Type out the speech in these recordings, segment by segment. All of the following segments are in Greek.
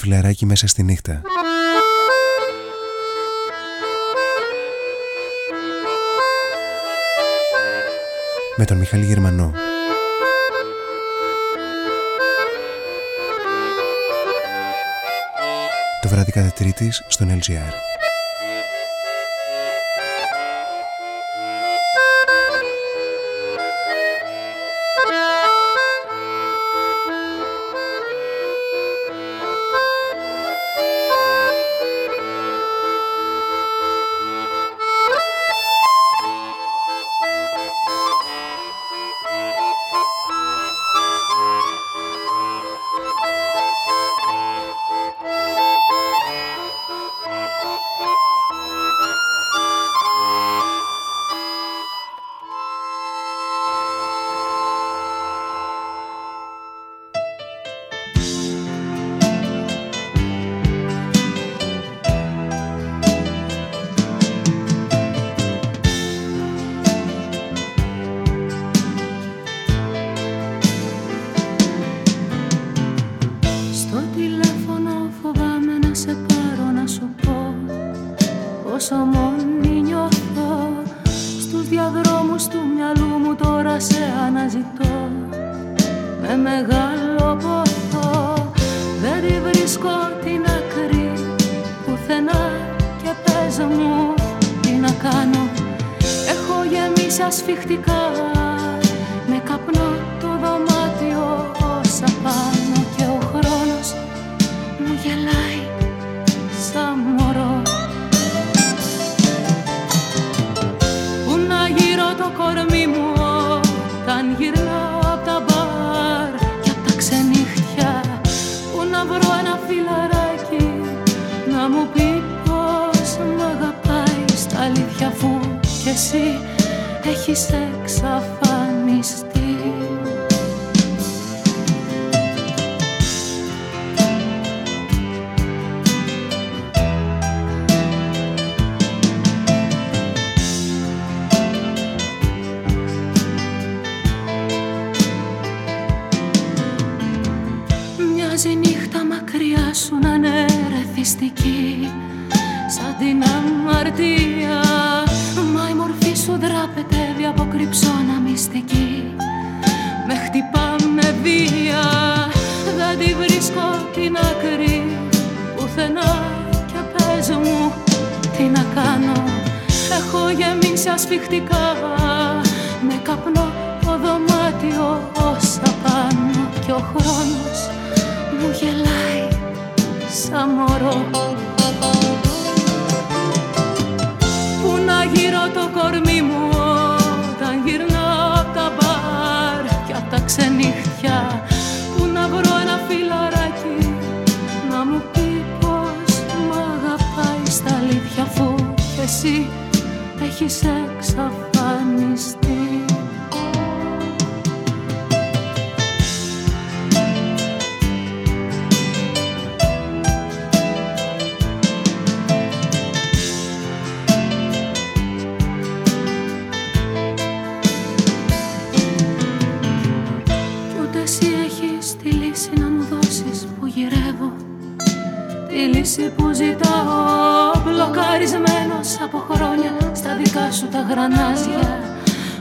φιλαράκι μέσα στη νύχτα. Με τον Μιχάλη Γερμανό. Το βράδυ κατά τρίτης στον LGR.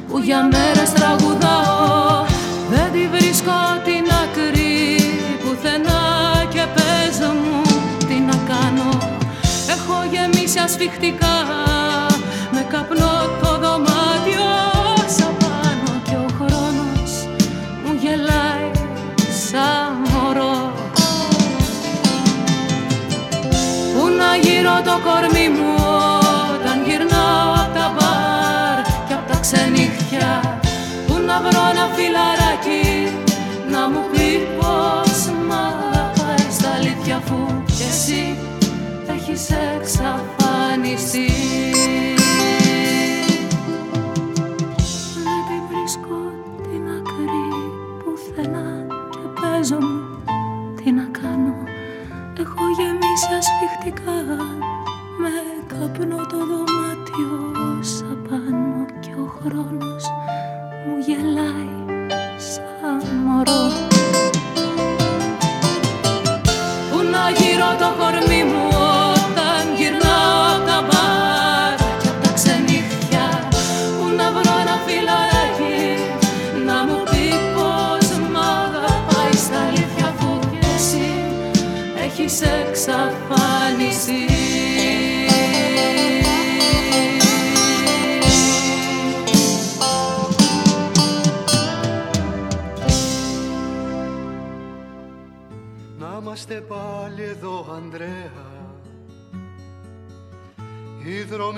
που για μέρα τραγουδάω δεν τη βρίσκω την άκρη πουθενά και πες μου τι να κάνω. Έχω γεμίσει ασφιχτικά με καπνό το δωμάτιο σαν πάνω και ο χρόνος μου γελάει σαν μωρό. Πού να γύρω το κορμί μου αφού κι εσύ έχεις εξαφανιστεί. Δεν την βρίσκω την άκρη πουθενά και παίζω μου. Τι να κάνω Έχω γεμίσει ασφιχτικά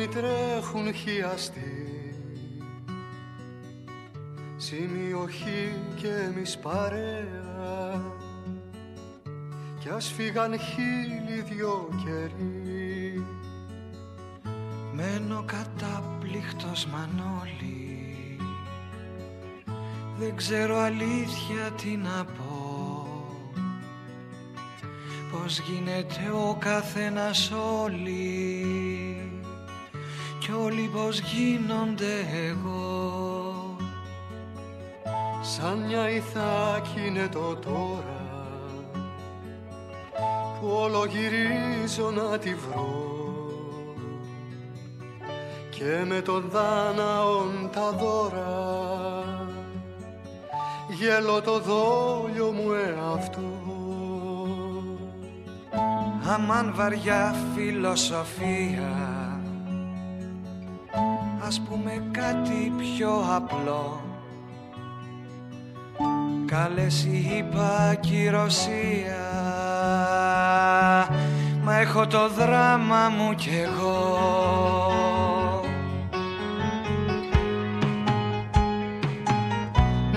Οι δρόμοι τρέχουν χιαστοί. Σημειοχή και εμείς παρέα. Κι ας φύγαν χίλιοι δυο καιροί. Μένω κατάπληκτος Μανώλη. Δεν ξέρω αλήθεια τι να πω. Πως γίνεται ο καθένας όλοι κι όλοι πως γίνονται εγώ. Σαν μια ηθάκη είναι το τώρα που όλο γυρίζω να τη βρω. Και με τον δάναον τα δώρα γέλω το δόλιο μου εαυτό αμάν βαριά φιλοσοφία Ας πούμε κάτι πιο απλό. Κάλες είπα κυρωσία Μα έχω το δράμα μου κι εγώ.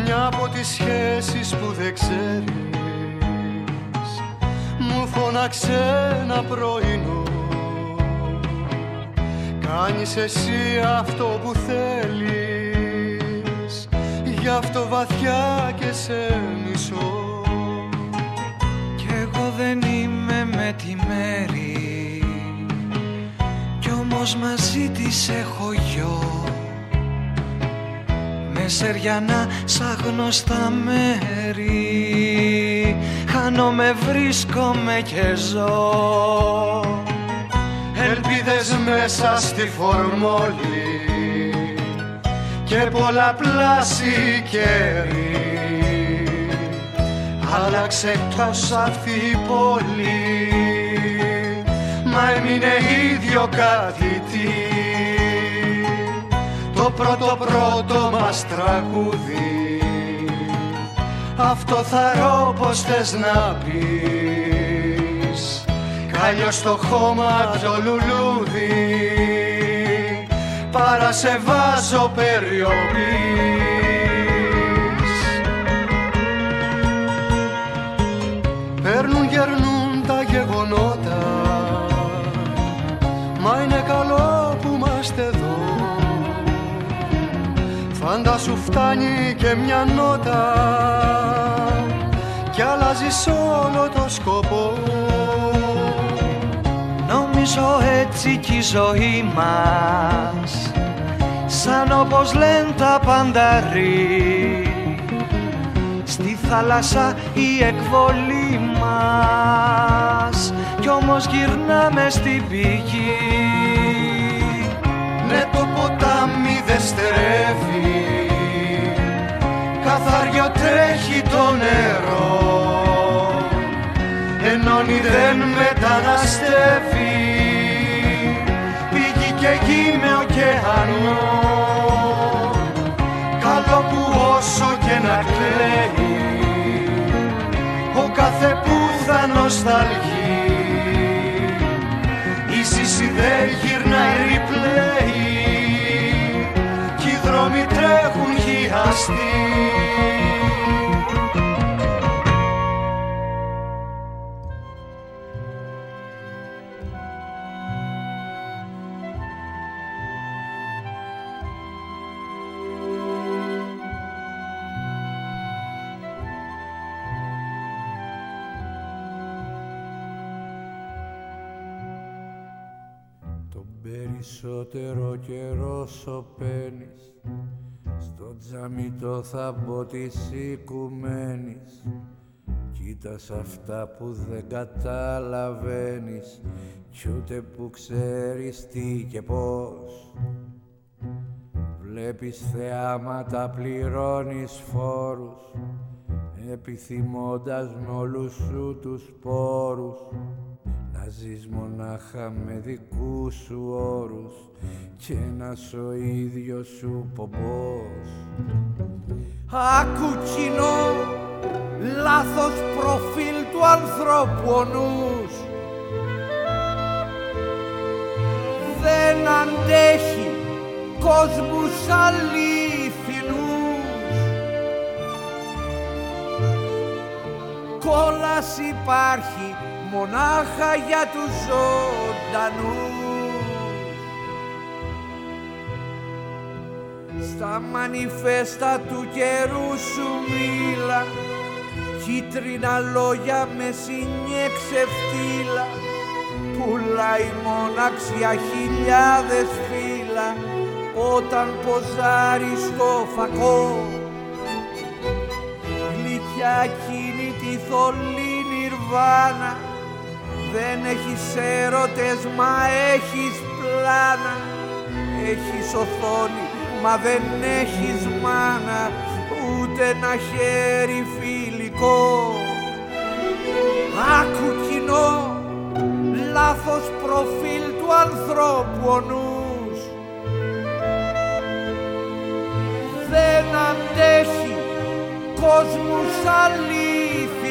Μια από τις σχέσεις που δεν ξέρεις φώναξε ένα πρωινό Κάνεις εσύ αυτό που θέλεις. Γι' αυτό βαθιά και σε μισώ. Κι εγώ δεν είμαι με τη μέρη. Κι όμως μαζί της έχω γιο. Με σεριανά σαν γνωστά μέρη. Χάνομαι, βρίσκομαι και ζω Ελπίδες μέσα στη φορμόλη και πολλαπλάσι κέρι Άλλαξε τόσο αυτή η πόλη μα έμεινε ίδιο κάτι τι το πρώτο πρώτο μας τραγούδι αυτό θα ρω πως θες να πεις Κάλιο στο χώμα το λουλούδι. Παρά σε βάζω περιοπής Παίρνουν γερνούν τα γεγονότα. Μα είναι καλό που είμαστε εδώ. Φαντάσου φτάνει και μια νότα. Κι αλλάζεις όλο το σκοπό Νομίζω έτσι κι η ζωή μας σαν όπως λένε τα πανταρί στη θάλασσα η εκβολή μας κι όμως γυρνάμε στην πηγή. Ναι το ποτάμι δεν στερεύει καθαριό τρέχει το νερό ενώνει δεν μεταναστεύει. πήγη και γη με ωκεανό καλό που όσο και να κλαίει ο κάθε που θα νοσταλγεί. Η σύση δεν γυρνάει replay κι οι δρόμοι τρέχουν χιαστοί περισσότερο καιρό σωπαίνεις. Στο τζαμί το θαμπό της οικουμένης. Κι Κοίτας αυτά που δεν καταλαβαίνεις. Κι ούτε που ξέρεις τι και πώς. Βλέπεις θεάματα, πληρώνεις φόρους επιθυμώντας με όλους σου τους πόρους. να ζεις μονάχα με δικούς σου όρους και να ο ίδιος σου πομπός. Άκου κοινό, λάθος προφίλ του ανθρώπου ο νους. Δεν αντέχει κόσμους αλήθινους Κόλας υπάρχει μονάχα για τους ζωντανούς. Στα μανιφέστα του καιρού σου μίλα κίτρινα λόγια με συνιεξεφτύλα πουλάει μοναξιά χιλιάδες φύλλα όταν ποζάρει στο φακό. Γλυκιά τη θολή νιρβάνα δεν έχεις έρωτες μα έχεις πλάνα. Έχεις οθόνη μα δεν έχεις μάνα ούτε ένα χέρι φιλικό. Άκου κοινό, λάθος προφίλ του ανθρώπου ο νους. Δεν αντέχει κόσμους αλήθινους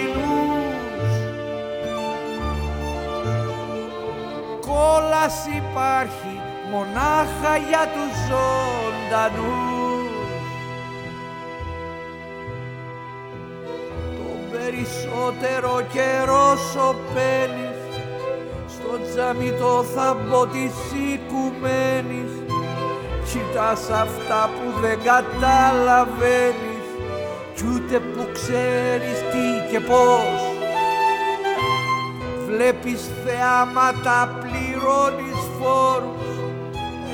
κόλας υπάρχει μονάχα για τους ζωντανούς. Το περισσότερο καιρό σωπαίνεις στο τζάμι το θαμπό της οικουμένης. Κοιτάς αυτά που δεν καταλαβαίνεις κι ούτε που ξέρεις τι και πώς. Βλέπεις θεάματα, πληρώνεις φόρους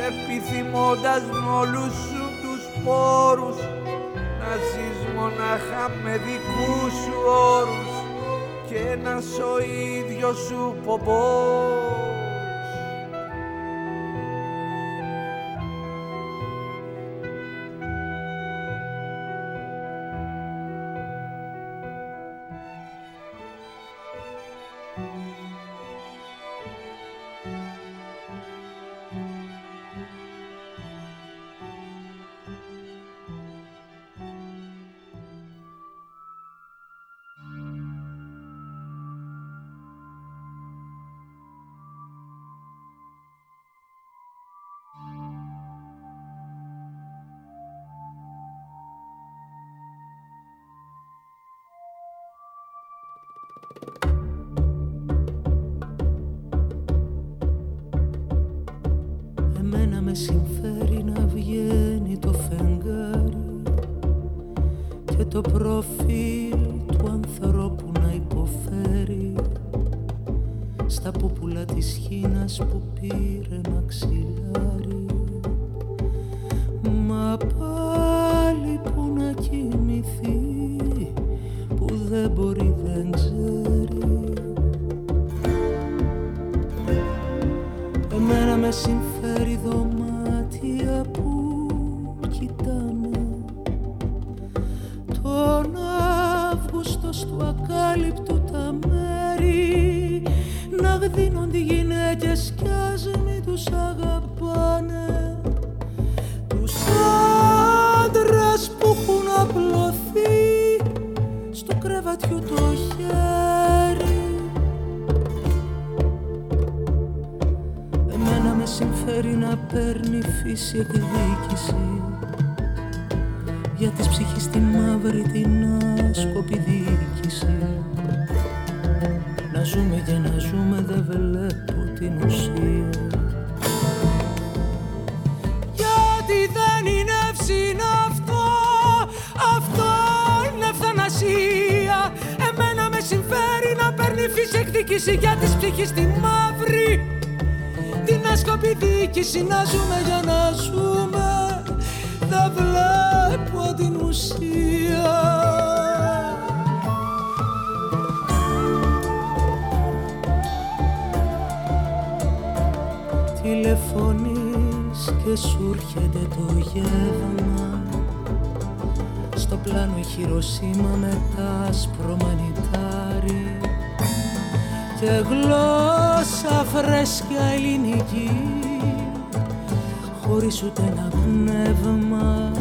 επιθυμώντας με όλους σου τους πόρους να ζεις μονάχα με δικούς σου όρους και να ο ίδιος σου πομπός. αφήνονται γυναίκε κι ας του τους αγαπάνε τους άντρες που έχουν απλωθεί στο κρεβατιού το χέρι Εμένα με συμφέρει να παίρνει φύση εκδίκηση για τη ψυχής τη μαύρη την άσκοπη διοίκηση ζούμε και να ζούμε δεν βλέπω την ουσία. Γιατί δεν είναι ευσύνο αυτό, αυτό είναι ευθανασία. Εμένα με συμφέρει να παίρνει φύση εκδίκηση για της ψυχής τη μαύρη. Την άσκοπη διοίκηση να ζούμε για να ζούμε. Τηλεφωνείς και σου έρχεται το γεύμα. Στο πλάνο η Χειροσύμα με τα άσπρο μανιτάρι. Και γλώσσα φρέσκια ελληνική χωρίς ούτε ένα πνεύμα.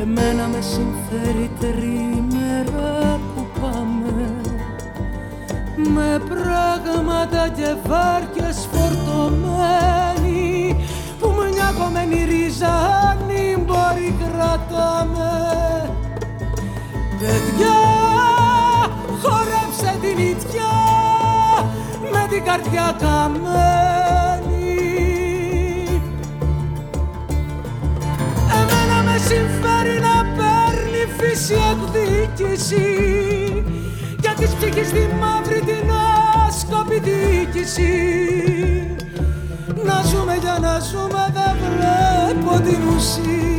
Εμένα με συμφέρει τρίμερα με πράγματα και βάρκες φορτωμένοι που μια κομμένη ρίζα μπορεί κρατάμε. Παιδιά, χορέψε την ιτιά με την καρδιά καμένη. Εμένα με συμφέρει να παίρνει φύση εκδίκηση για της ψυχής τη μαύρη την άσκοπη δίκηση να ζούμε για να ζούμε δεν βλέπω την ουσία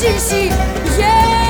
ζήσει. Yeah.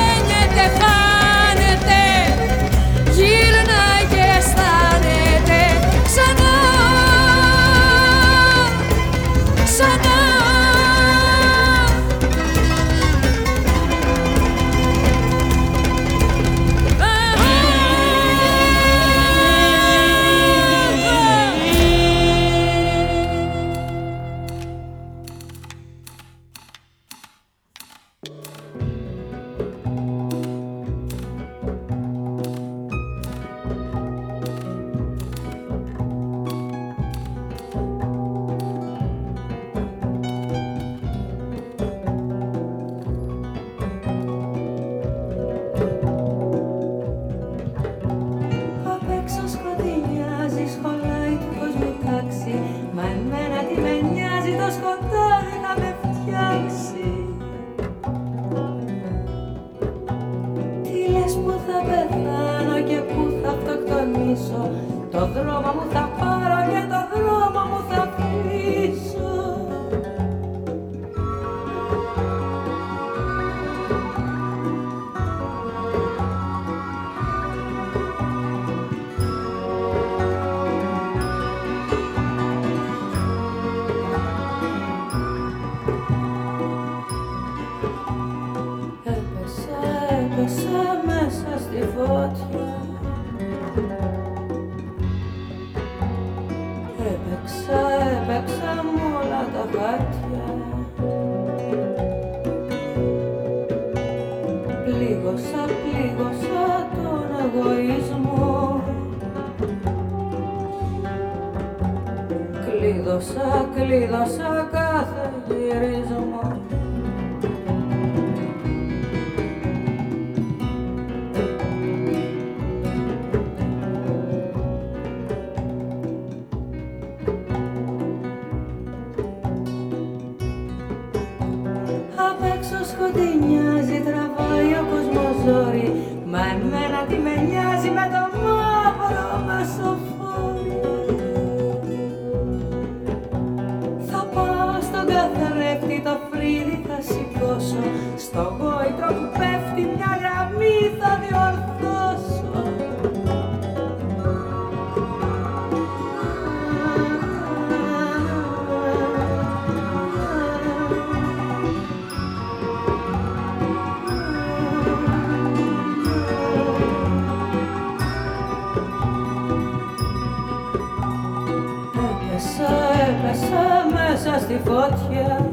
στη φωτιά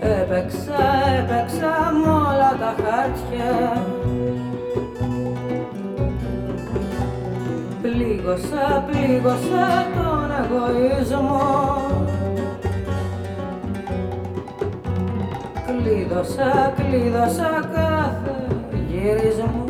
Έπαιξα, έπαιξα μ' όλα τα χάρτια Πλήγωσα, πλήγωσα τον εγωισμό. Κλείδωσα, κλείδωσα κάθε γυρισμό.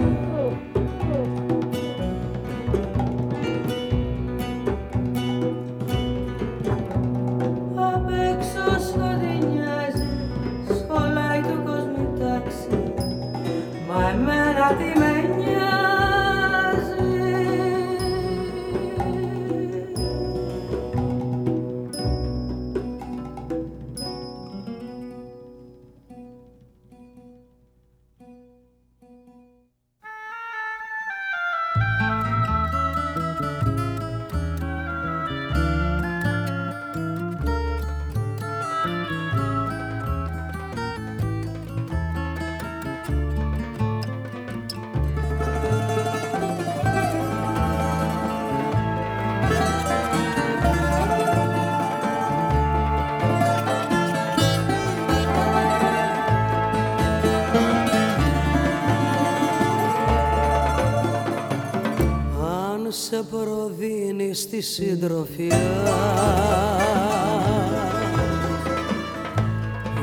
Στη συντροφιά.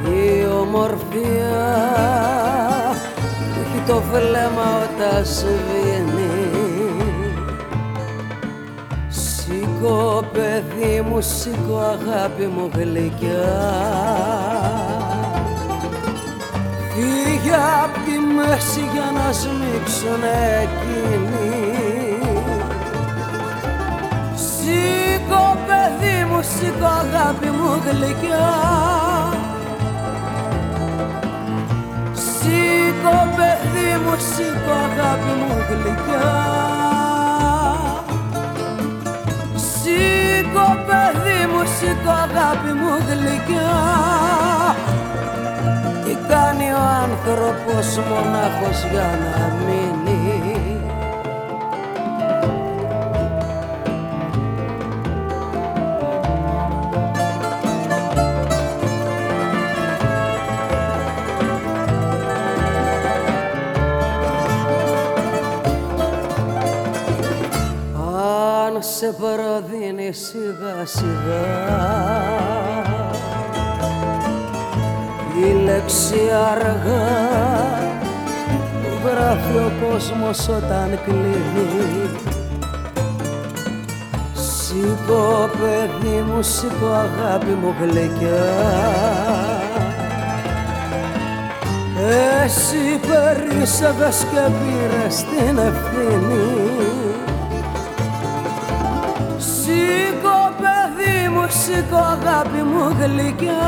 Η ομορφιά έχει το βλέμμα όταν σβήνει. Σήκω παιδί μου, σήκω αγάπη μου γλυκιά. Φύγε απ' τη μέση για να σμίξουν εκείνοι παιδί μου, σήκω αγάπη μου γλυκιά. Σήκω παιδί μου, σήκω αγάπη μου γλυκιά. Σήκω παιδί μου, σήκω αγάπη μου γλυκιά. Τι κάνει ο άνθρωπος μονάχος για να μείνει σε προδίνει σιγά σιγά. Η λέξη αργά που γράφει ο κόσμος όταν κλείνει. Σήκω παιδί μου, σήκω αγάπη μου γλυκιά. Εσύ περίσσευες και πήρες την ευθύνη σήκω αγάπη μου γλυκιά.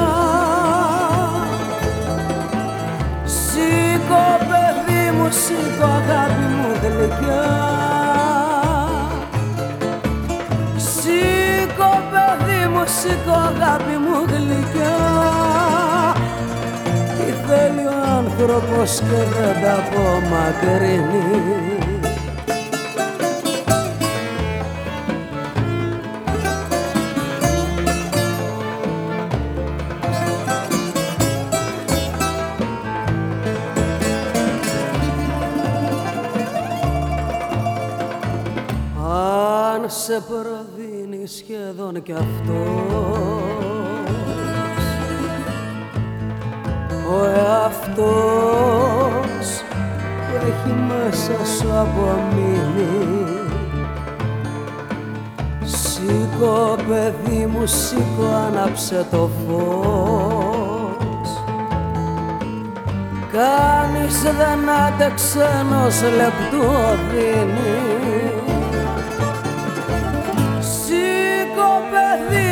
Σήκω παιδί μου, σήκω αγάπη μου γλυκιά. Σήκω παιδί μου, σήκω αγάπη μου γλυκιά. Τι θέλει ο άνθρωπος και δεν τα απομακρύνει κι αυτός. Ο εαυτός που έχει μέσα σου απομείνει Σήκω παιδί μου, σήκω άναψε το φως. Κανείς δεν άντεξε ενός λεπτού οδύνη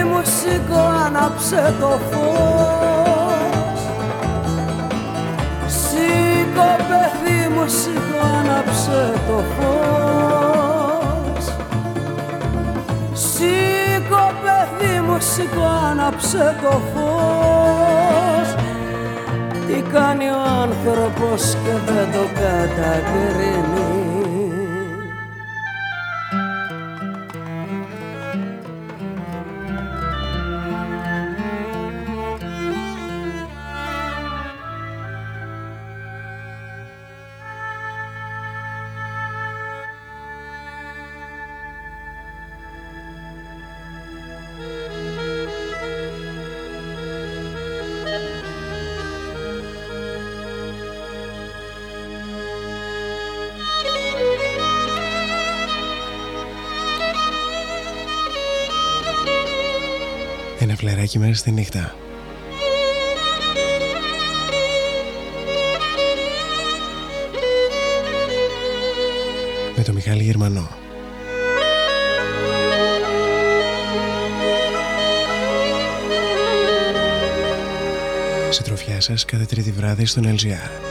παιδί μου, σήκω άναψε το φως. Σήκω παιδί μου, σήκω άναψε το φως. Σήκω παιδί μου, σήκω άναψε το φως. Τι κάνει ο άνθρωπος και δεν το κατακρίνει Ένα φλεράκι μέσα στη νύχτα. Με το Μιχάλη Γερμανό. Συντροφιά σας κάθε τρίτη βράδυ στον LGR.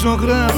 Ζωγράφισες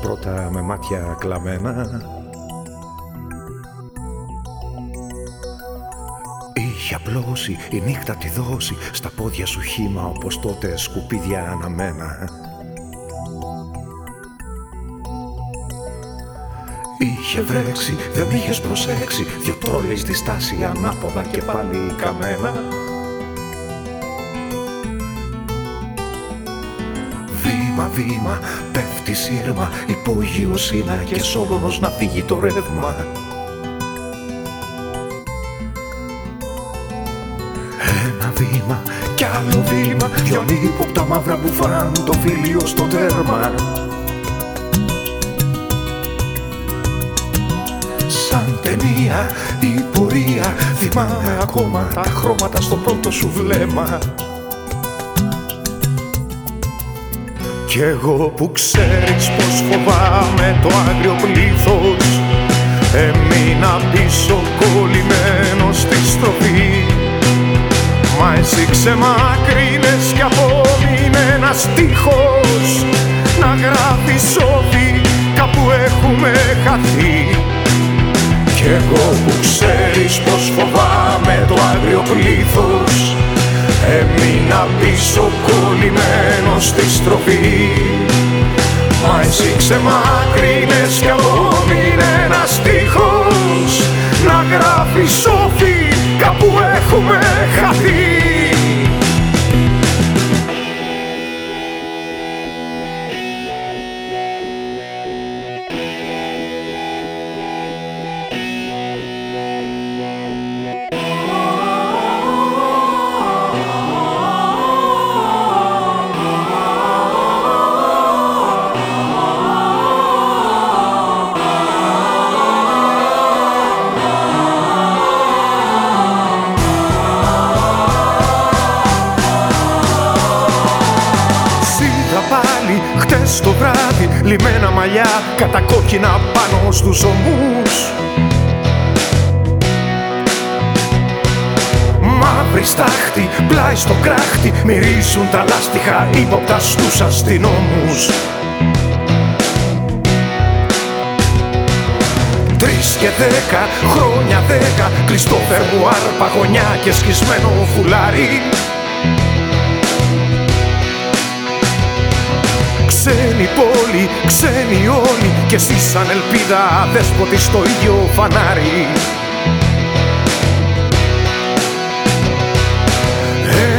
πρώτα με μάτια κλαμμένα. Είχε απλώσει η νύχτα τη δώσει στα πόδια σου χύμα όπως τότε σκουπίδια αναμένα. Είχε βρέξει, δεν είχες προσέξει Δυο τόλοι στη στάση ανάποδα και πάλι καμένα. Βήμα, βήμα, τη σύρμα υπόγειος σίνα και σόλωνος να φύγει το ρεύμα. Ένα βήμα κι άλλο βήμα δυο τα μαύρα που φαν το φίλιο στο τέρμα. Σαν ταινία η πορεία θυμάμαι ακόμα τα χρώματα στο πρώτο σου βλέμμα Κι εγώ που ξέρεις πως φοβάμαι το άγριο πλήθος Έμεινα πίσω κολλημένο στη στροφή. Μα εσύ ξεμάκρυνες κι απόμεινε ένας στίχος Να γράφεις σώθη κάπου έχουμε χαθεί. Κι εγώ που ξέρεις πως φοβάμαι το άγριο πλήθος Έμεινα πίσω κολλημένος στη στροφή. Μα εσύ ξεμάκρυνες κι απόμεινε ένας στίχος Να γράφεις σόφι κάπου έχουμε χαθεί κατακόκκινα πάνω στους ομούς. Μαύρη στάχτη, πλάι στο κράχτη Μυρίζουν τα λάστιχα ύποπτα στους αστυνόμους. Τρεις και δέκα, χρόνια δέκα Κλειστό φερμουάρ, παγωνιά και σκισμένο φουλάρι πόλη, ξένοι όλοι Και σαν ελπίδα δέσποτη στο ίδιο φανάρι.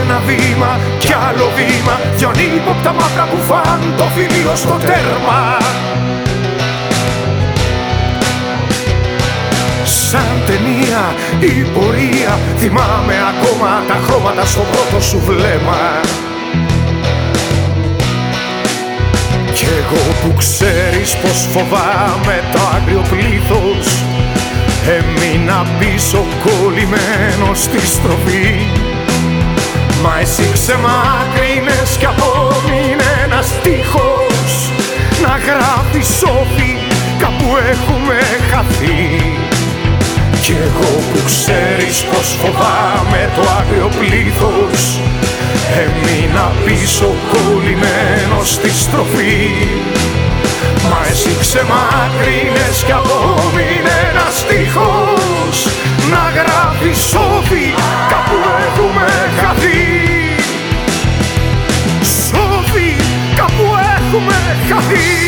Ένα βήμα κι άλλο βήμα Δυο τα μαύρα που φαν το φιλίο στο τέρμα. Σαν ταινία η πορεία Θυμάμαι ακόμα τα χρώματα στο πρώτο σου βλέμμα Κι εγώ που ξέρεις πως φοβάμαι το άγριο πλήθος Έμεινα πίσω κολλημένο στη στροφή. Μα εσύ ξεμάκρυνες κι απόμεινε ένας τείχος Να γράφει σόφι κάπου έχουμε χαθεί. Κι εγώ που ξέρεις πως φοβάμαι το άγριο πλήθος Έμεινα πίσω κολλημένος στη στροφή. Μα εσύ ξεμάκρυνες κι απόμεινε ένας στίχος Να γράφει σόφι κάπου έχουμε χαθεί. Σόφι κάπου έχουμε χαθεί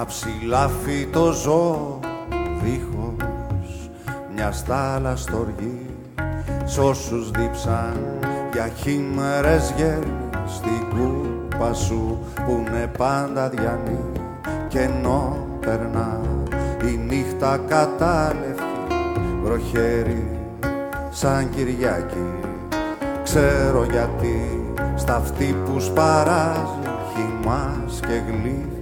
Αψηλάφι το ζώο δίχως μια στάλα στοργή Σ' όσους δίψαν για χήμερες γέρνη Στην κούπα σου που είναι πάντα διανή Και ενώ περνά η νύχτα κατάλευκη Βροχέρι σαν Κυριακή. Ξέρω γιατί στα αυτή που σπαράζει Χυμάς και γλύφεις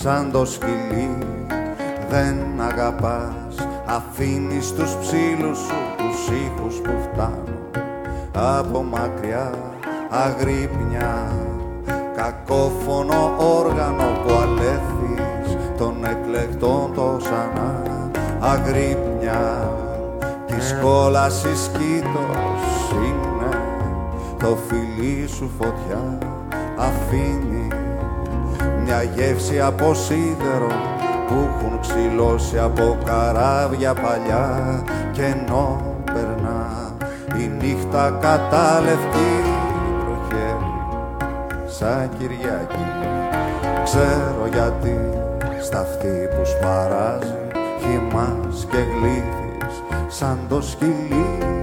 σαν το σκυλί. Δεν αγαπάς Αφήνεις τους ψήλους σου τους ήχους που φτάνουν από μακριά. Αγρύπνια κακόφωνο όργανο που αλέθεις των εκλεκτών το σανά αγρύπνια της κόλασης κήτος είναι το φιλί σου φωτιά. Αφήνεις μια γεύση από σίδερο που έχουν ξυλώσει από καράβια παλιά και ενώ περνά η νύχτα κατάλευκη προχέρι σαν Κυριακή. Ξέρω γιατί στα αυτή που σπαράζει χυμάς και γλύφεις σαν το σκυλί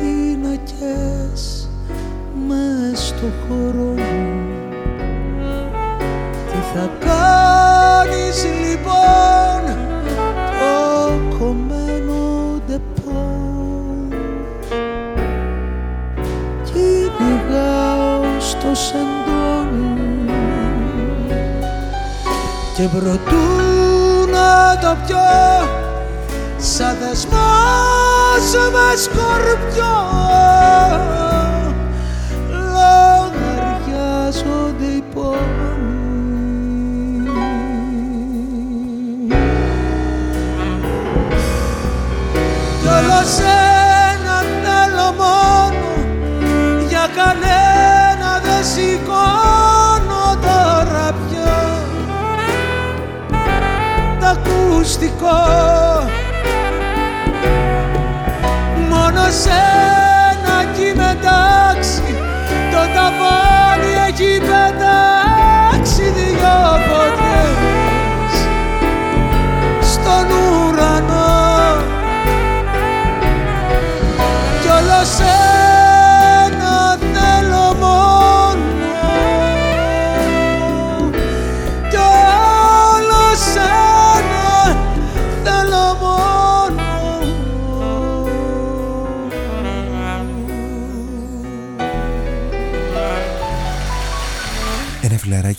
πινακιές μες το χώρο μου. Τι θα κάνεις λοιπόν το κομμένο ντεπών Κυνηγάω στο σεντόνι και προτού να το πιω σαν δεσμός μέσα με σκορπιό λογαριάζονται οι πόνοι. Κι όλο έναν άλλο μόνο για κανένα δεσικόνο σηκώνω ραπιά, πια τα ακουστικό yourself.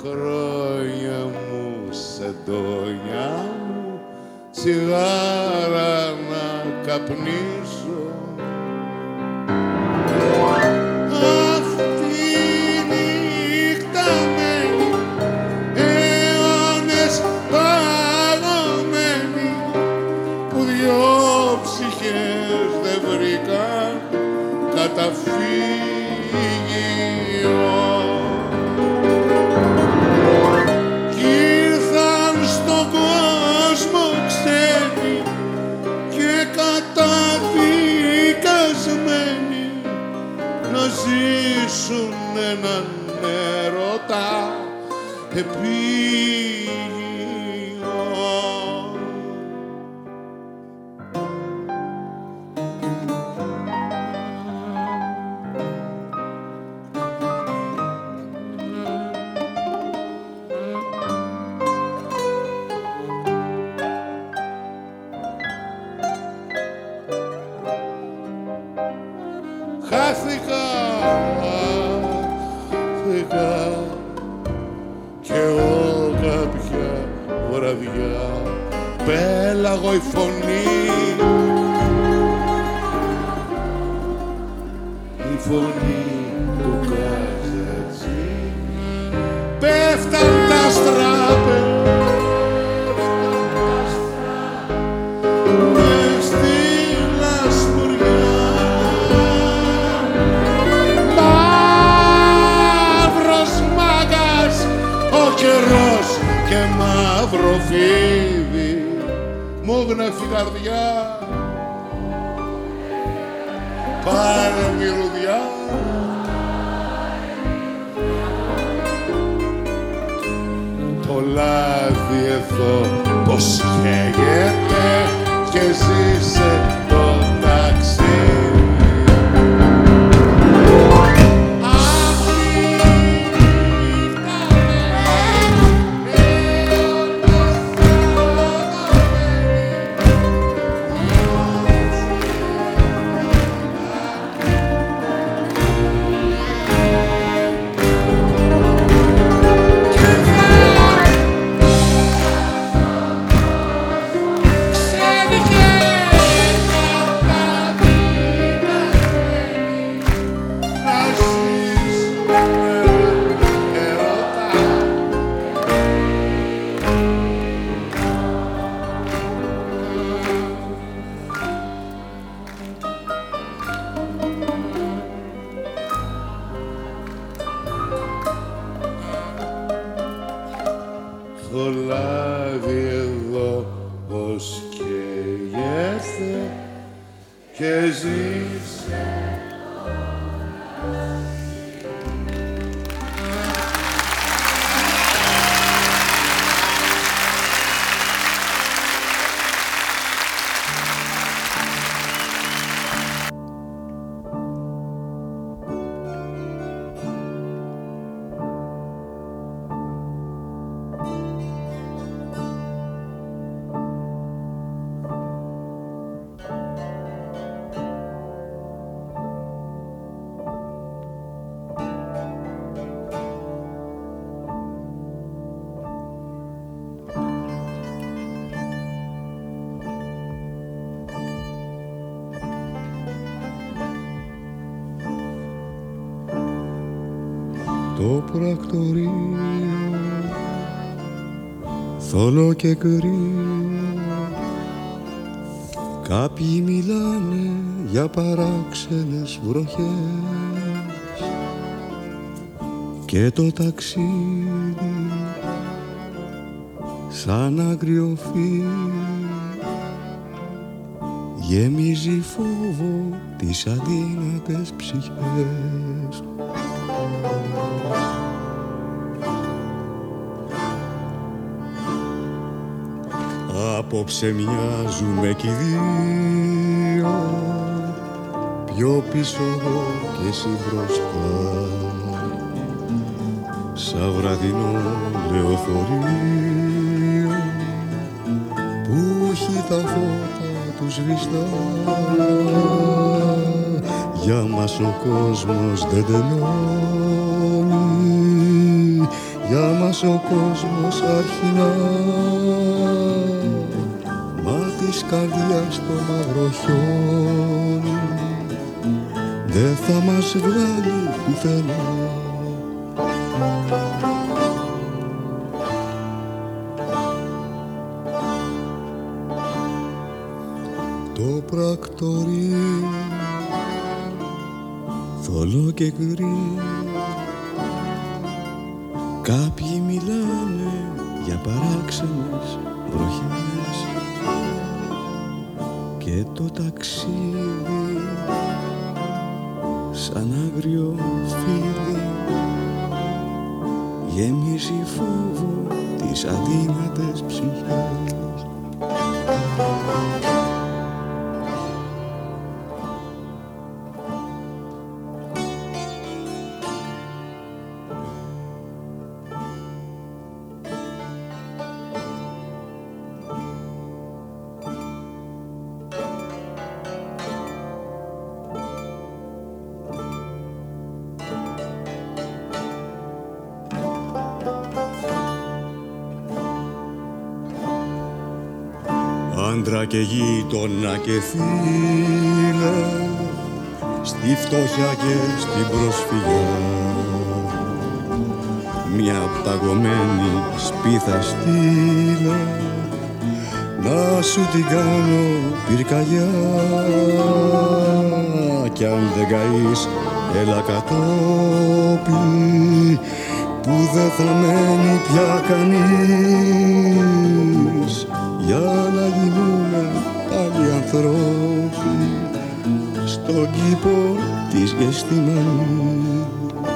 χρόνια μου, σεντόνια μου, τσιγάρα να καπνίσω. Πρακτορείο. Θολό και κρύο Κάποιοι μιλάνε για παράξενες βροχές. Και το ταξίδι σαν άγριο φύλλο γεμίζει φόβο τις αδύνατες ψυχές Απόψε μοιάζουμε κι οι δύο. Πιο πίσω εγώ και εσύ μπροστά. Σαν βραδινό λεωφορείο Που έχει τα φώτα τους σβηστά. Για μας ο κόσμος δεν τελειώνει Για μας ο κόσμος αρχινά. Μα της καρδιάς το μαύρο χιόνι. Δεν θα μας βγάλει πουθενά esqueci. Της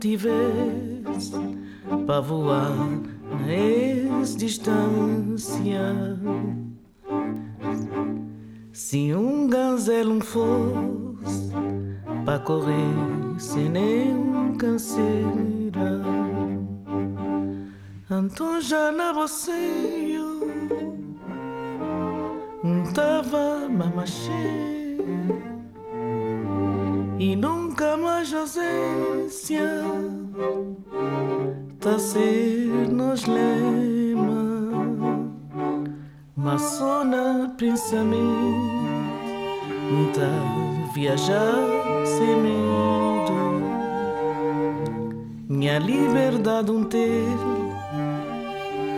tivesse para voar a distância, Se um ganzelo não fosse para correr sem nenhum canseira, então já na boceio, não tava mamacheira e nunca mais ausência tá ser nos lema. Mas só na pensamento tá viajar sem medo. Minha liberdade um ter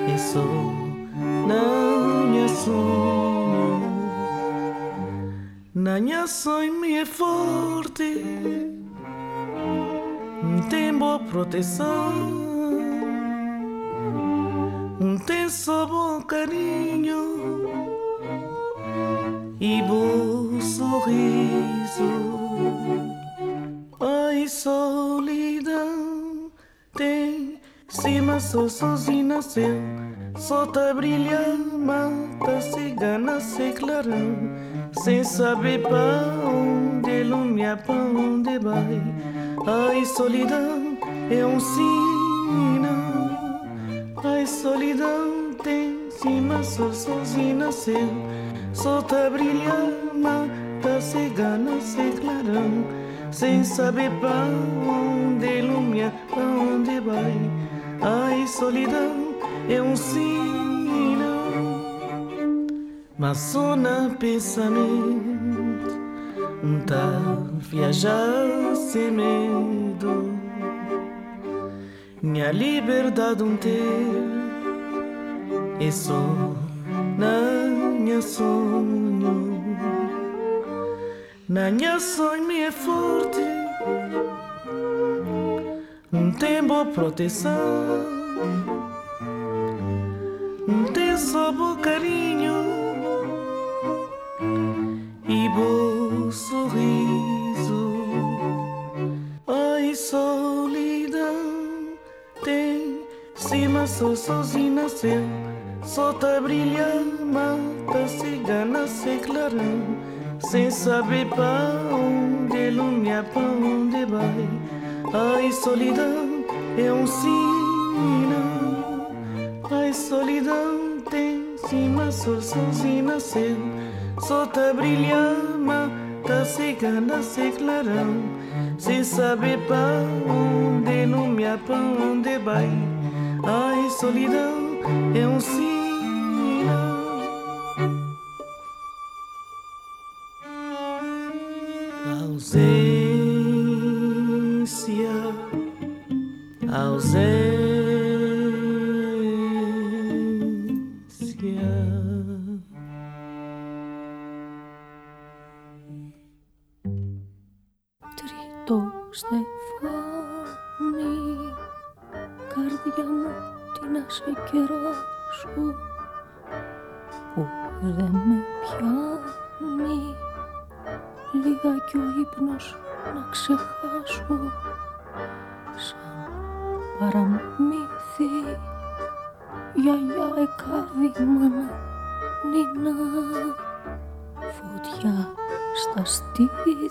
é só na minha na minha sonho é forte, tem boa proteção, tem só bom carinho e bom sorriso. Ai, solidão tem cima só sozinho nasceu, só tá brilhando, mata cigana, se clarão sem saber para onde lumia, para onde vai. Ai, solidão é um sinal. Ai, solidão tem cima, só sozinho nasceu. Só tá brilhando, tá cegando, se clarão. Sem saber para onde lumia, para onde vai. Ai, solidão é um sinal mas só na pensamento tá viajar sem medo. Minha liberdade um ter. É só na minha sonho. Na minha sonho me é forte. Um tempo proteção. Um só carinho Criança sozinha nasceu, solta brilha, mata cigana sem clarão, sem saber para onde lumiar, para onde vai. Ai, solidão é um sino, ai, solidão tem cima, sol sozinha nasceu, solta brilha, mata cigana sem clarão, sem saber para onde lumiar, para onde vai. Ai, solidão é um sinal να ξεχάσω σαν παραμύθι. Γιαγιά εκάδη μάνα νίνα φωτιά στα στήθη.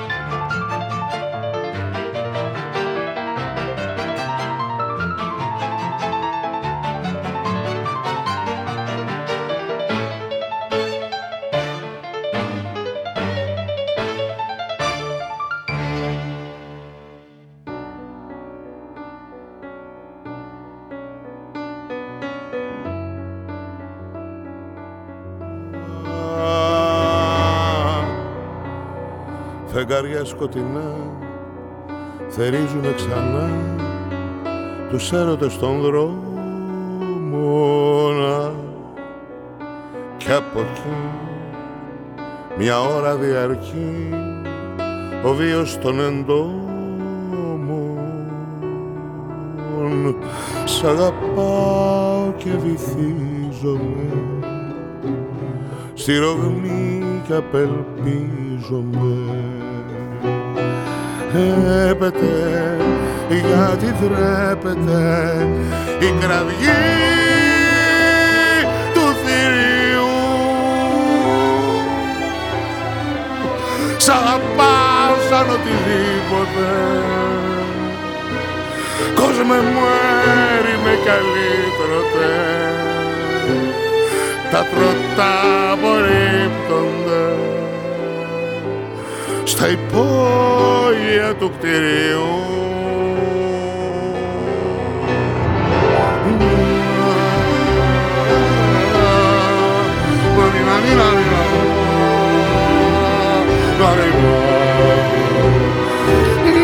Φεγγάρια σκοτεινά θερίζουν ξανά τους έρωτες στον δρόμο κι από εκεί μια ώρα διαρκεί ο βίος των εντόμων. Σ' αγαπάω και βυθίζομαι στη ρογμή και απελπίζομαι Έπεται γιατί δρέπεται η κραυγή του θηρίου Σ' αγαπάω σαν οτιδήποτε Κόσμε μου έρημαι καλύτερο τα τροτά απορρίπτονται στα υπόγεια του κτηρίου.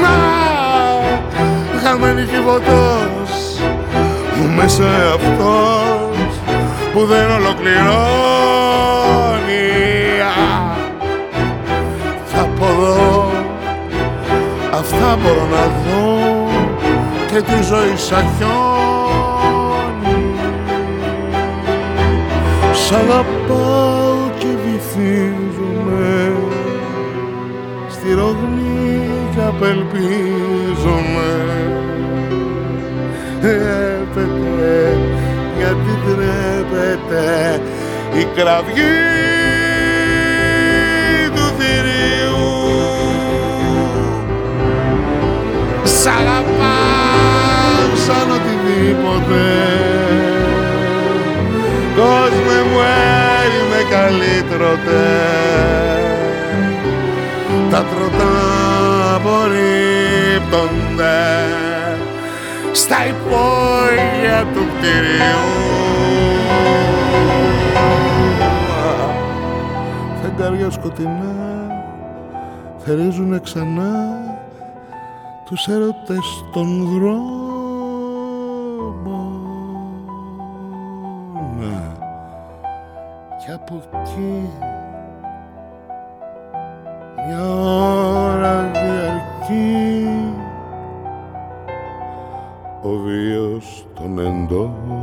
Να, χαμένη κυβωτός μέσα αυτός που δεν ολοκληρώνει Αυτά μπορώ να δω και τη ζωή σαν χιόνι. Σ' αγαπάω και βυθίζομαι. Στη ρογμή και απελπίζομαι Έπεται γιατί τρέπεται η κραυγή; τέ Κόσμε μου έρημε καλύτερο τέ Τα τροτά απορρίπτονται Στα υπόγεια του κτηρίου. Φεγγάρια σκοτεινά θερίζουνε ξανά τους έρωτες των δρόμων. κι από εκεί. Μια ώρα διαρκεί. Ο βίος των εντών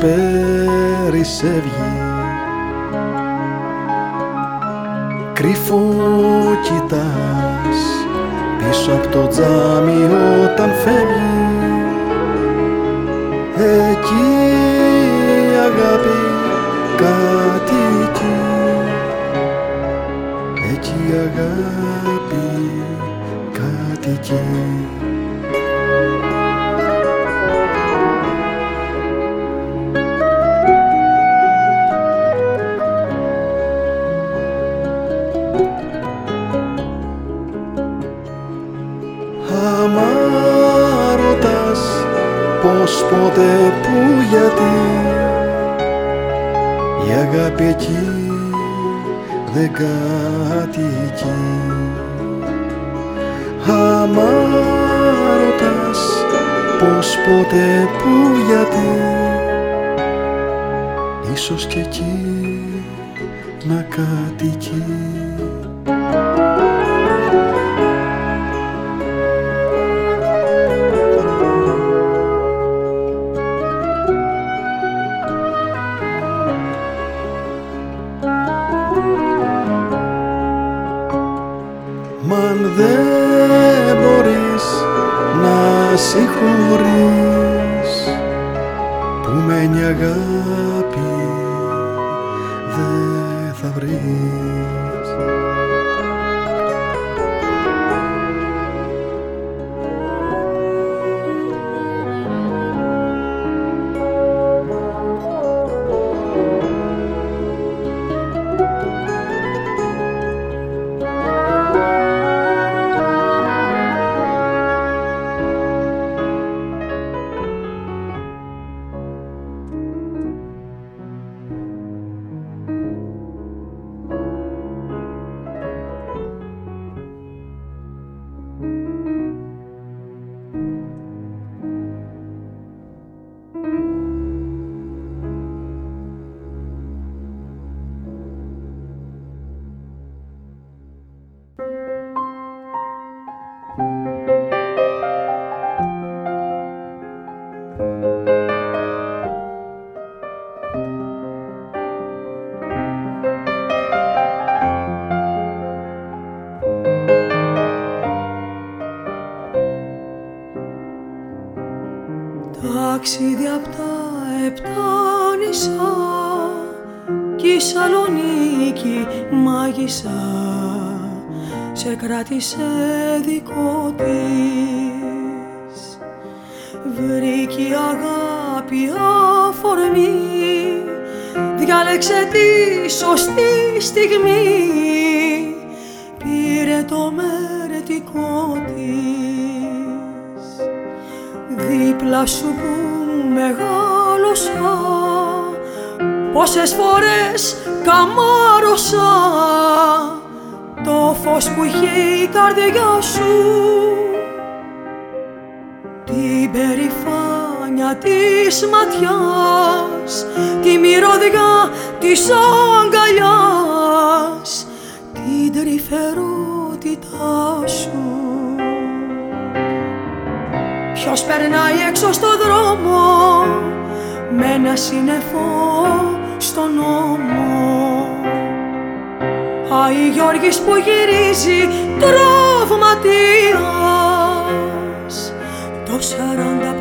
περισσεύγει Ταξίδι απ' τα επτά νησά κι η Σαλονίκη μάγισσα σε κράτησε τη σωστή στιγμή. Πήρε το μερετικό της. Δίπλα σου που μεγάλωσα πόσες φορές καμάρωσα. Το φως που είχε η καρδιά σου την περηφάνια της ματιάς. Τη μυρωδιά της αγκαλιάς την τρυφερότητά σου Ποιος περνάει έξω στο δρόμο με ένα σύννεφο στον νόμο. Άι Γιώργης που γυρίζει τραυματίας το 40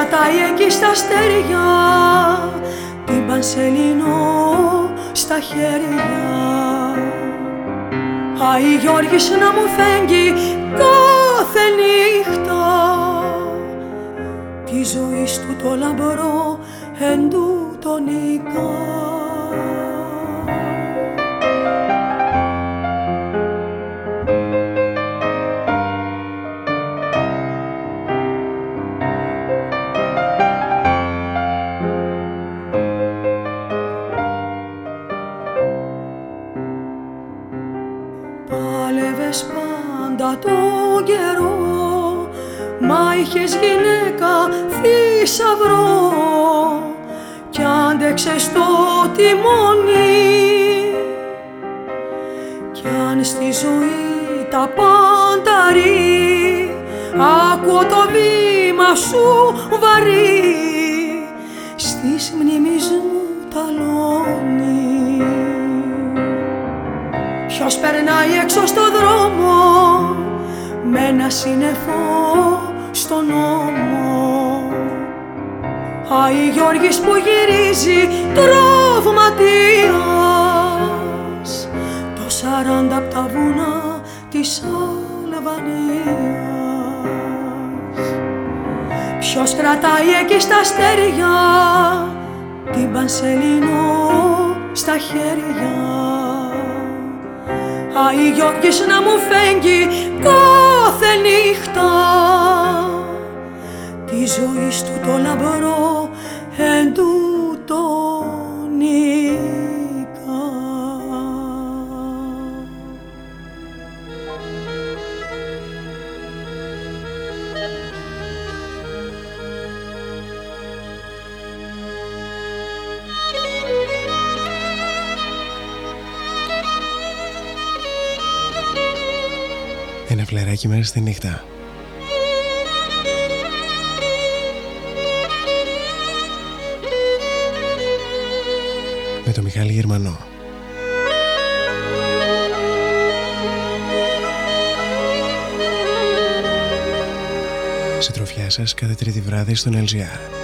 κρατάει εκεί στα αστέρια την Πανσελίνο στα χέρια. Άι Γιώργης να μου φέγγει κάθε νύχτα τη ζωή του το λαμπρό εν τούτο Άι Γιώργης που γυρίζει τραυματίας. Το σαράντα απ' τα βουνά της Αλβανίας. Ποιος κρατάει εκεί στα αστέρια την Πανσελίνο στα χέρια. Άι Γιώργης να μου φέγγει κάθε νύχτα. Τη ζωή του το λαμπρό εν τούτο νίκα. Ένα φλεράκι μέσα στη νύχτα. Με το Μιχάλη Γερμανό. Συντροφιά σας κάθε τρίτη βράδυ στον LGR.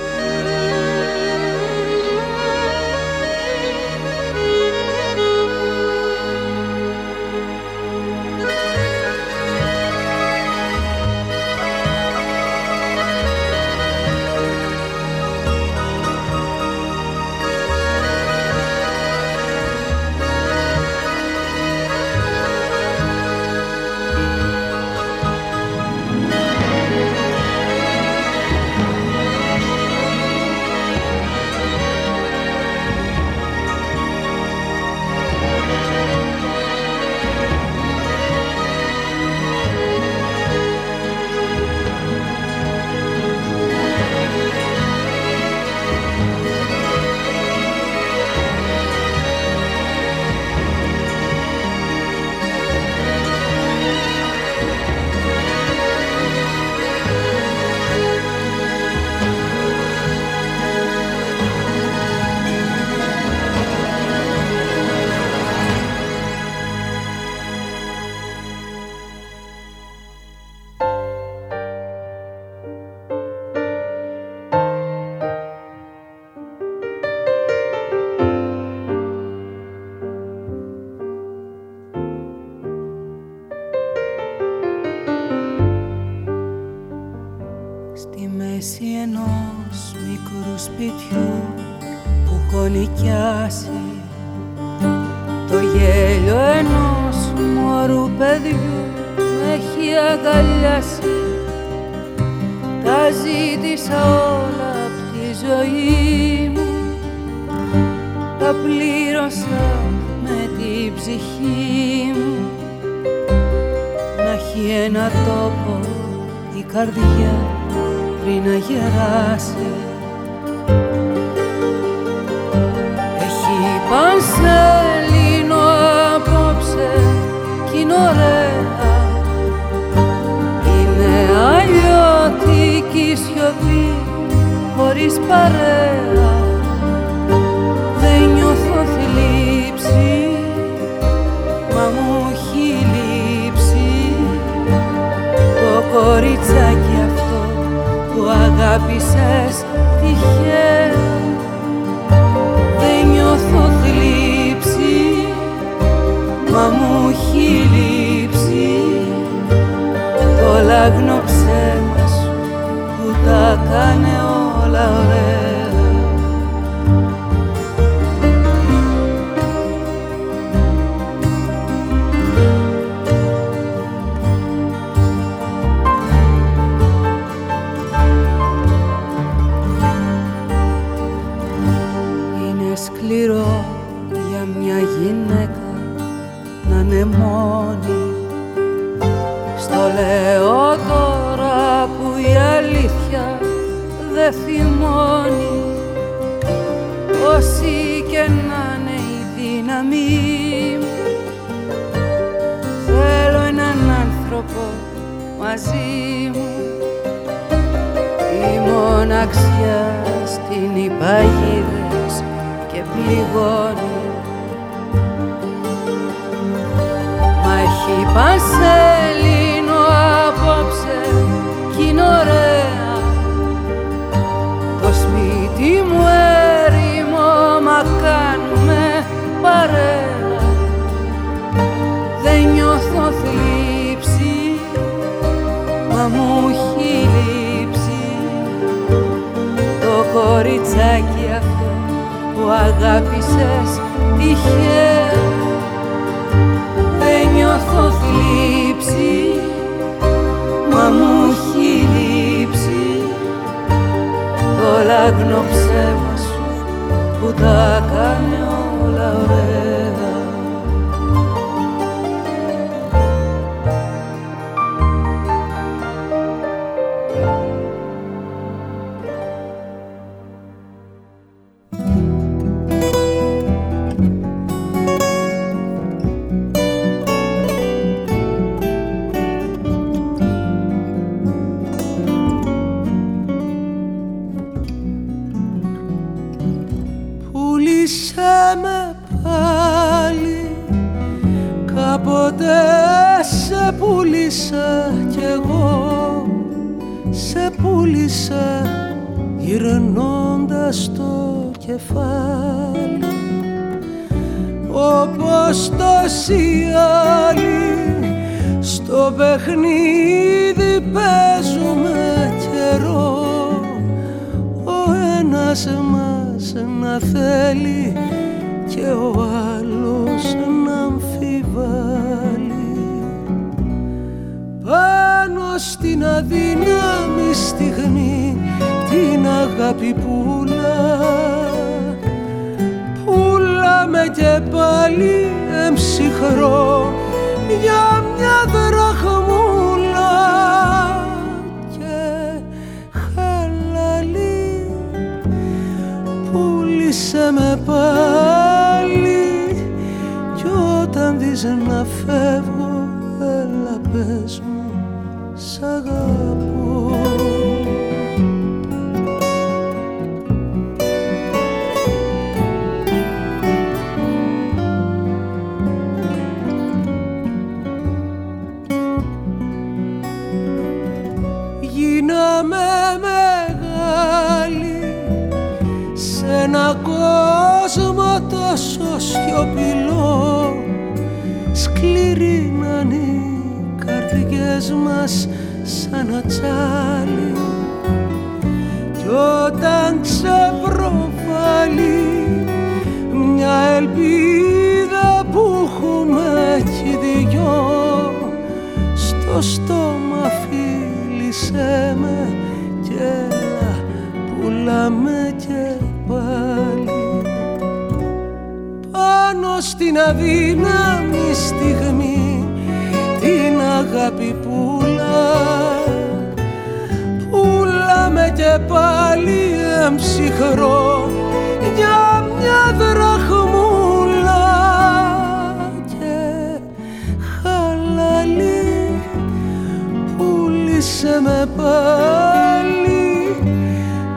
Σιωπηλό σκληροί να είναι οι καρδιές μας σαν ατσάλι ξεπροβάλλει μια ελπίδα που έχουμε κι δυο στο στόμα φίλησέ με και πουλάμε πάνω στην αδύναμη στιγμή την αγάπη πουλά. Πουλάμε και πάλι εμψυχρό για μια δραχμούλα. Και χαλαλή πούλησε με πάλι.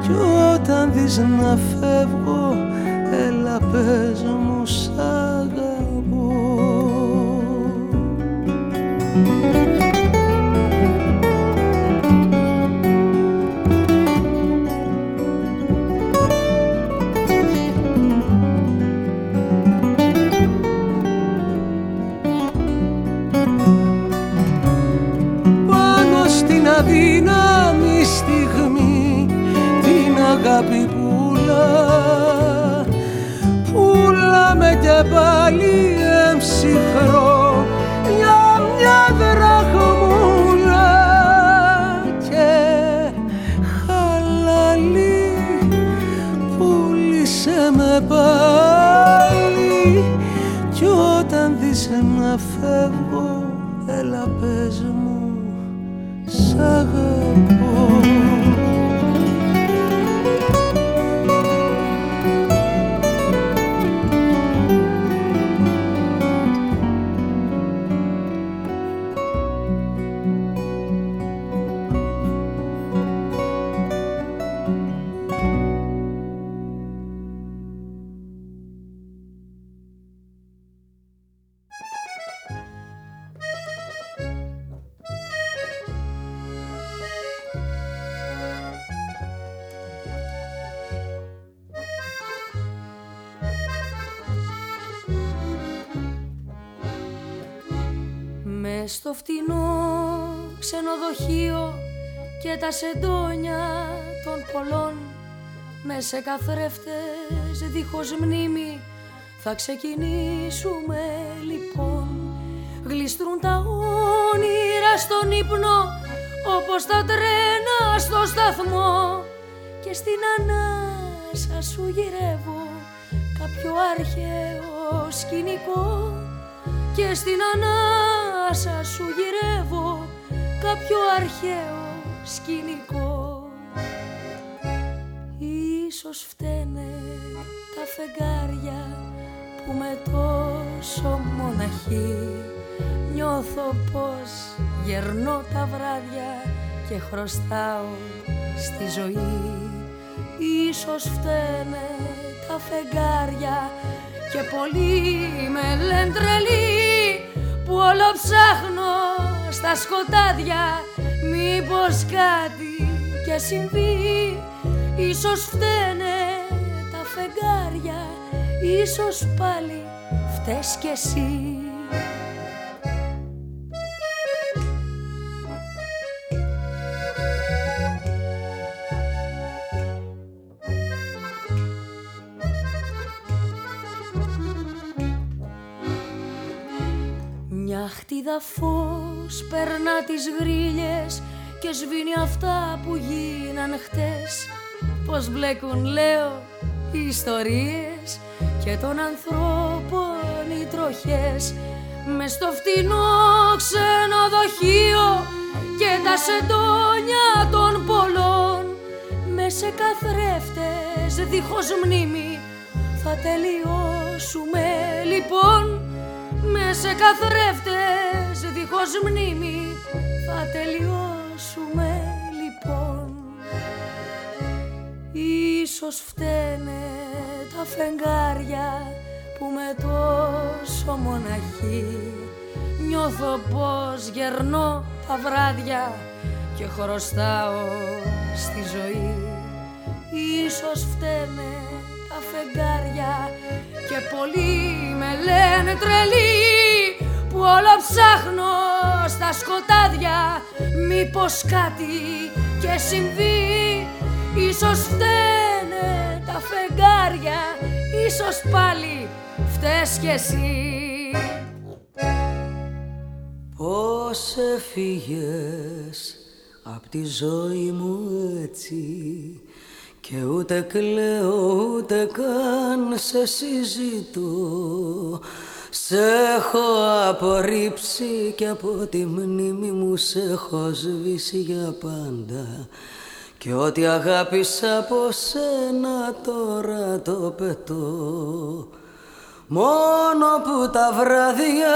Κι όταν δεις να φεύγω έλα πες μου πάλι εμψυχρό τα σεντόνια των πολλών. Με σε καθρέφτες δίχως μνήμη θα ξεκινήσουμε λοιπόν. Γλιστρούν τα όνειρα στον ύπνο όπως τα τρένα στο σταθμό. Και στην ανάσα σου γυρεύω κάποιο αρχαίο σκηνικό. Και στην ανάσα σου γυρεύω κάποιο αρχαίο σκηνικό. Ίσως φταίνε τα φεγγάρια που με τόσο μοναχή νιώθω πως γερνώ τα βράδια και χρωστάω στη ζωή. Ίσως φταίνε τα φεγγάρια και πολλοί με λένε τρελή που όλο ψάχνω στα σκοτάδια μήπως κάτι και συμβεί ίσως φταίνε τα φεγγάρια ίσως πάλι φταίς κι εσύ Χτίδα φως περνά τις γρίλες και σβήνει αυτά που γίναν χτες. Πως μπλέκουν λέω οι ιστορίες και των ανθρώπων οι τροχές. Με στο φτηνό ξενοδοχείο και τα σεντόνια των πολλών. Με σε καθρέφτες δίχως μνήμη θα τελειώσουμε λοιπόν με σε καθρέφτες δίχως μνήμη θα τελειώσουμε λοιπόν. Ίσως φταίνε τα φεγγάρια που με τόσο μοναχή Νιώθω πως γερνώ τα βράδια και χρωστάω στη ζωή. Ίσως φταίνε τα φεγγάρια και πολλοί με λένε τρελή που όλο ψάχνω στα σκοτάδια. Μήπως κάτι και συμβεί ίσως φταίνε τα φεγγάρια ίσως πάλι φταίς κι εσύ. Πώς έφυγες απ' τη ζωή μου έτσι και ούτε κλαίω ούτε καν σε συζητώ. Σ' έχω απορρίψει και από τη μνήμη μου σε έχω σβήσει για πάντα. Και ό,τι αγάπησα από σένα τώρα το πετώ. Μόνο που τα βράδια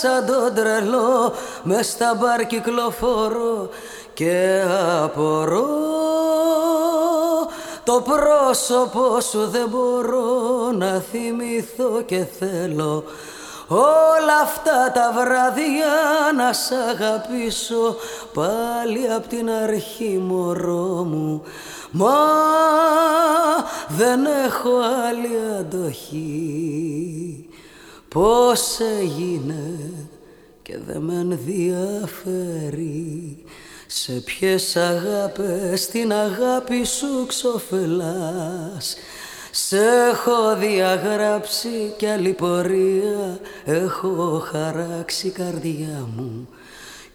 σαν τον τρελό μες στα μπαρ κυκλοφορώ και απορώ το πρόσωπο σου δεν μπορώ να θυμηθώ και θέλω Όλα αυτά τα βράδια να σ' αγαπήσω πάλι απ' την αρχή μωρό μου. Μα δεν έχω άλλη αντοχή. Πώς έγινε και δεν με ενδιαφέρει Σε ποιες αγάπες την αγάπη σου ξοφελάς. Σ' έχω διαγράψει κι άλλη πορεία. Έχω χαράξει καρδιά μου.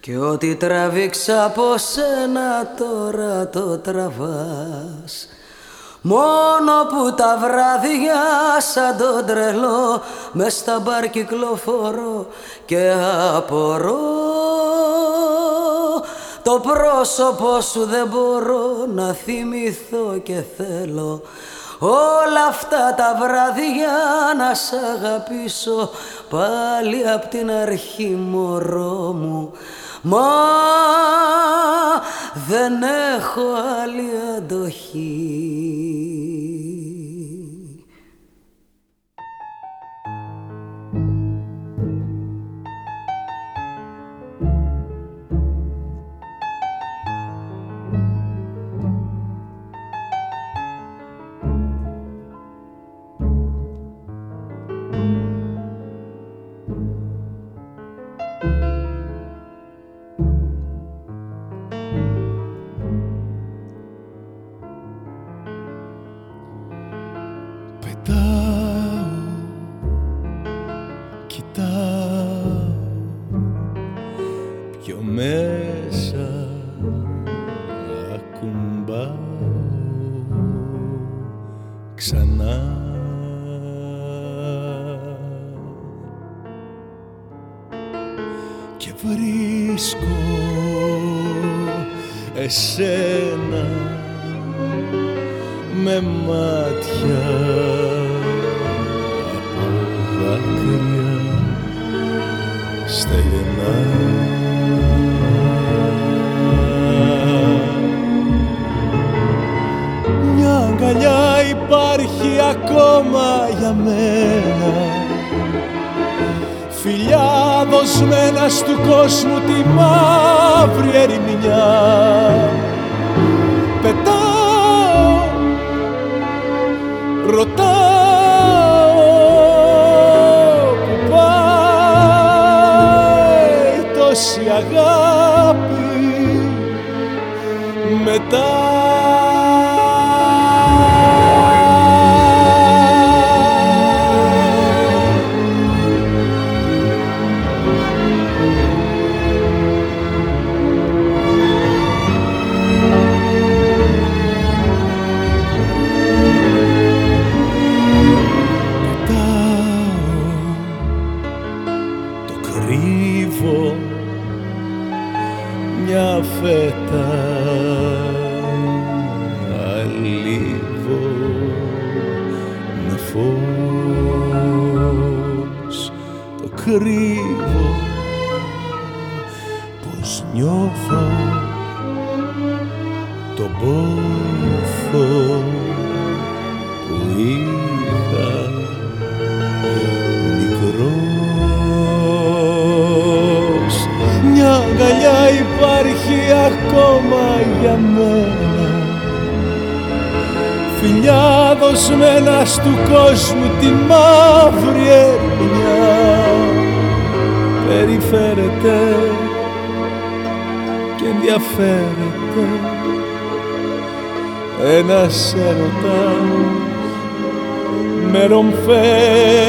Και ό,τι τραβήξα από σένα τώρα το τραβάς. Μόνο που τα βράδια σαν τον τρελό μες στα μπαρ κυκλοφορώ και απορώ Το πρόσωπο σου δεν μπορώ να θυμηθώ και θέλω Όλα αυτά τα βράδια να σ' αγαπήσω πάλι απ' την αρχή μωρό μου. Μα δεν έχω άλλη αντοχή φιλιά δοσμένα του κόσμου τη μαύρη ερημινιά του κόσμου τη μαύρη ερμηνεία. Περιφέρεται και ενδιαφέρεται. Ένας έρωτας με ρομφέα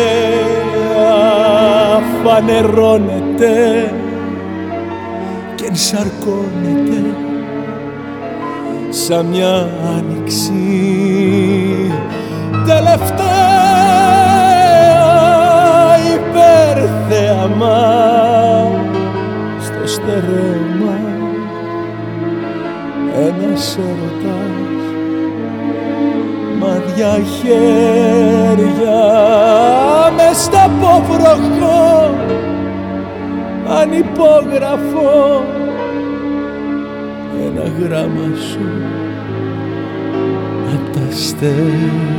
φανερώνεται και ενσαρκώνεται σαν μια άνοιξη τελευταία υπερθέαμα στο στερέωμα ένας έρωτας μαδιά χέρια μες στα πόβροχο ανυπόγραφο. Ένα γράμμα σου απ' τα αστέρια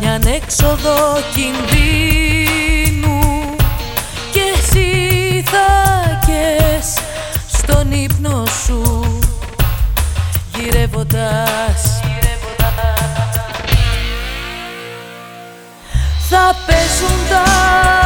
μιαν έξοδο κινδύνου. Και εσύ θα στον ύπνο σου. Γυρεύοντας. Θα πέσουν τα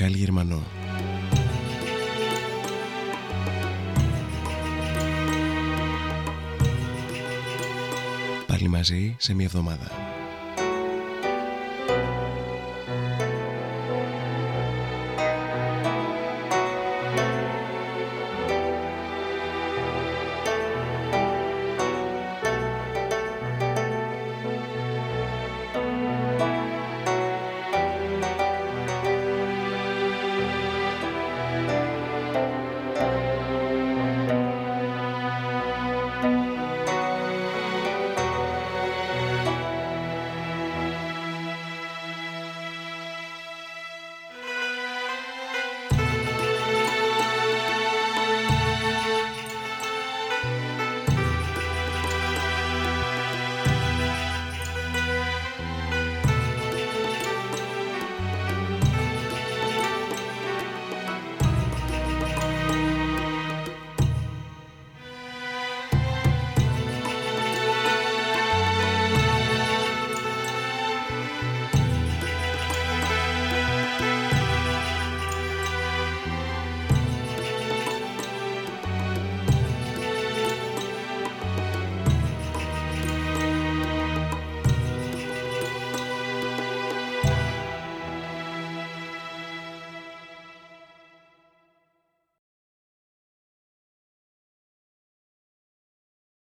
Μιχάλη Γερμανό. Πάλι μαζί σε μια εβδομάδα.